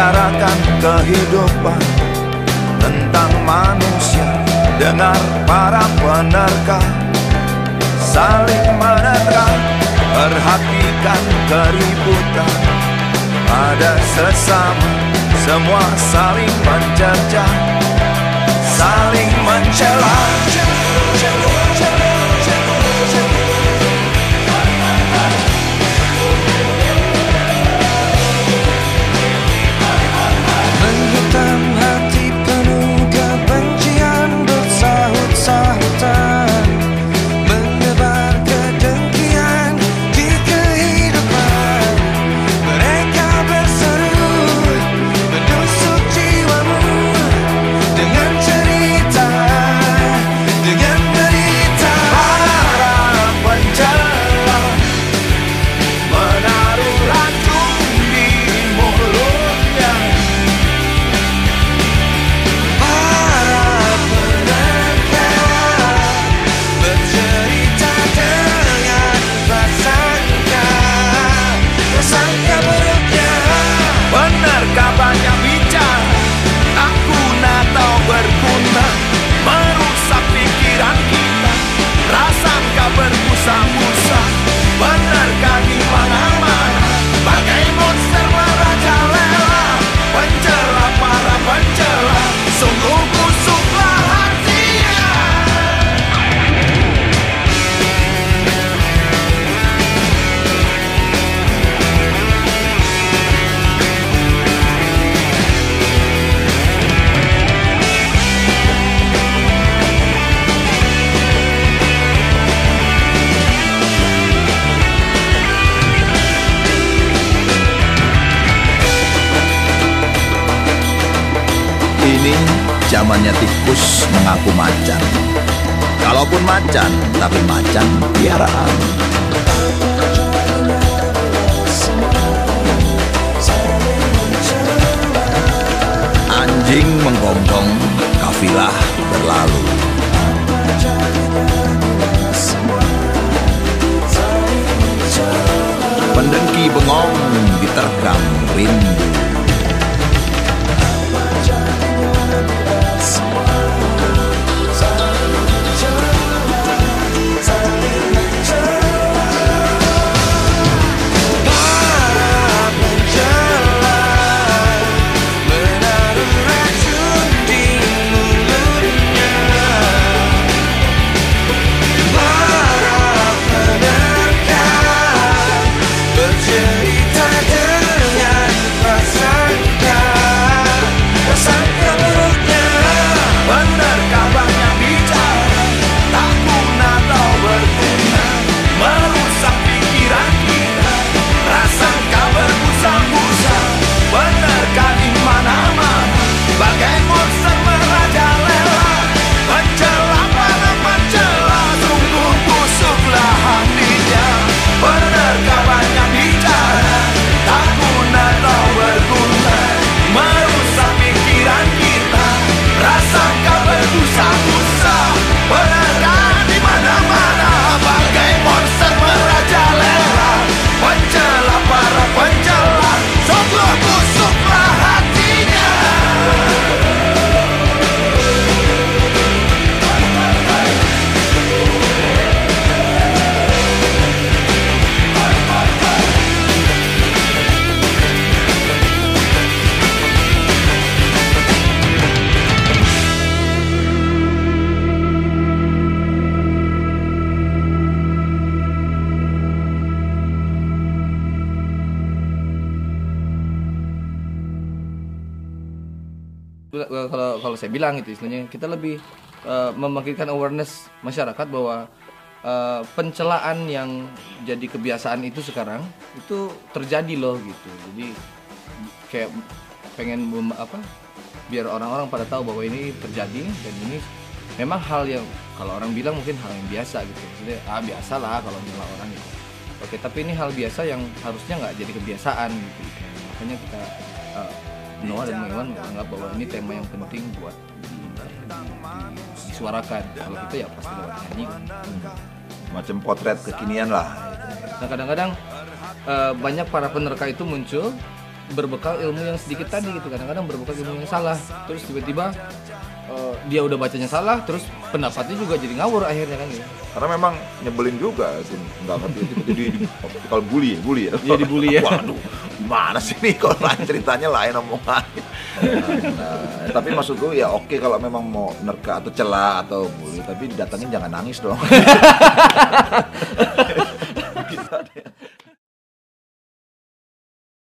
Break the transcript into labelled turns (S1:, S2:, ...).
S1: menceritakan kehidupan tentang manusia. Dengar para penerka saling menerka. Perhatikan keributan ada sesama. Semua saling mencerca Saling mencela
S2: Ini zamannya tikus mengaku macan. Kalaupun macan, tapi macan piaraan. Anjing menggonggong, kafilah berlalu. Pendengki bengong diterkam rindu.
S3: Kalau kalau saya bilang itu istilahnya kita lebih eh, membangkitkan awareness masyarakat bahwa eh, pencelaan yang jadi kebiasaan itu sekarang itu terjadi loh gitu. Jadi kayak pengen apa biar orang-orang pada tahu bahwa ini terjadi dan ini memang hal yang kalau orang bilang mungkin hal yang biasa gitu. Jadi ah biasa lah kalau nyela orang gitu. Oke tapi ini hal biasa yang harusnya nggak jadi kebiasaan gitu. Makanya kita eh, Noah dan Iwan menganggap bahwa ini tema yang penting buat di- di- disuarakan kalau kita ya pasti lewat nyanyi.
S2: Macam potret kekinian lah.
S3: Nah kadang-kadang eh, banyak para penerka itu muncul berbekal ilmu yang sedikit tadi gitu kadang-kadang berbekal ilmu yang salah terus tiba-tiba eh, dia udah bacanya salah terus pendapatnya juga jadi ngawur akhirnya kan gitu
S4: Karena memang nyebelin juga itu nggak ngerti itu jadi kalau bully ya, bully ya.
S3: Iya, dibully ya.
S4: Waduh, gimana sih nih kalau lain ceritanya lain omongannya. Nah, tapi maksudku ya oke kalau memang mau nerka atau celah atau bully, tapi datangin jangan nangis dong. Deh.